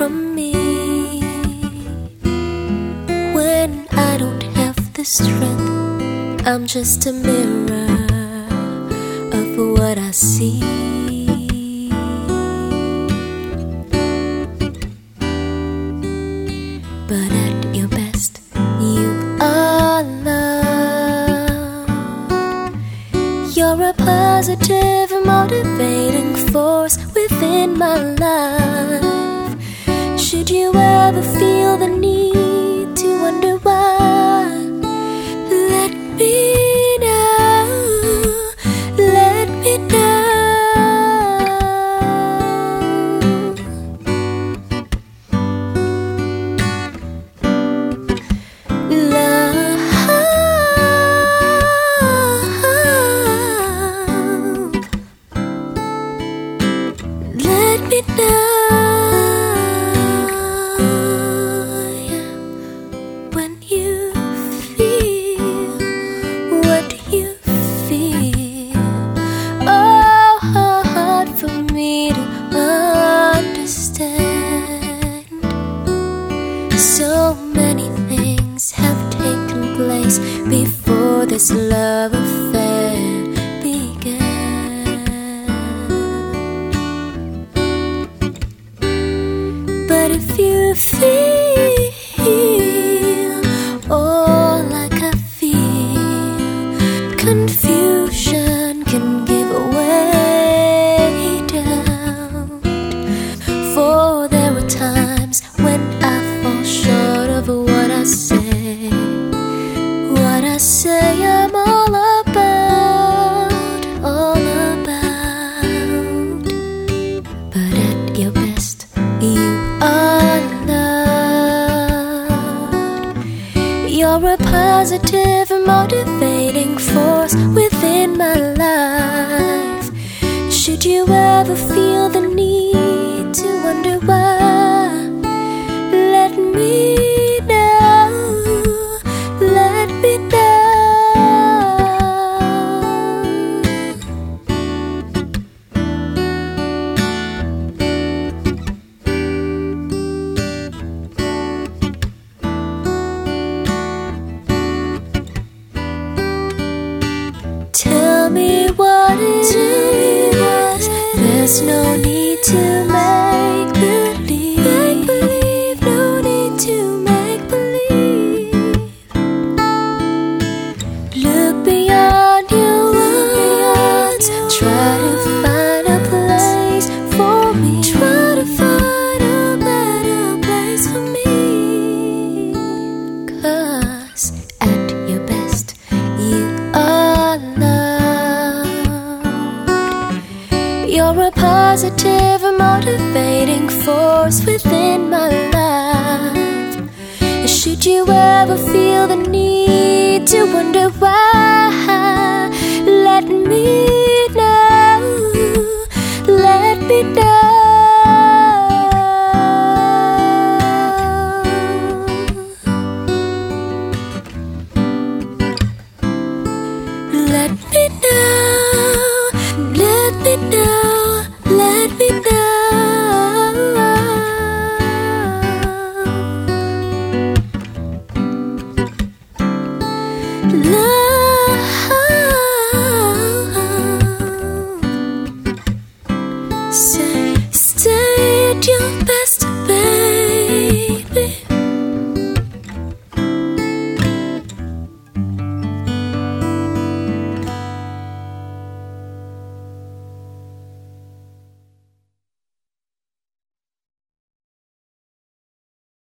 from me when I don't have the strength. I'm just a mirror of what I see. But at your best, you are love. You're a positive, motivating force within my life. Should you ever feel the need to wonder why, let me know. Let me know. Love, let me know this love affair began. But if you feel all like I feel, confusion can give way. For there times when I fall short of what I say. What I say, A positive, motivating force within my life. Should you ever feel There's no need to never feel the need to wonder why. Let me know, let me know. Let me know, let me know. 就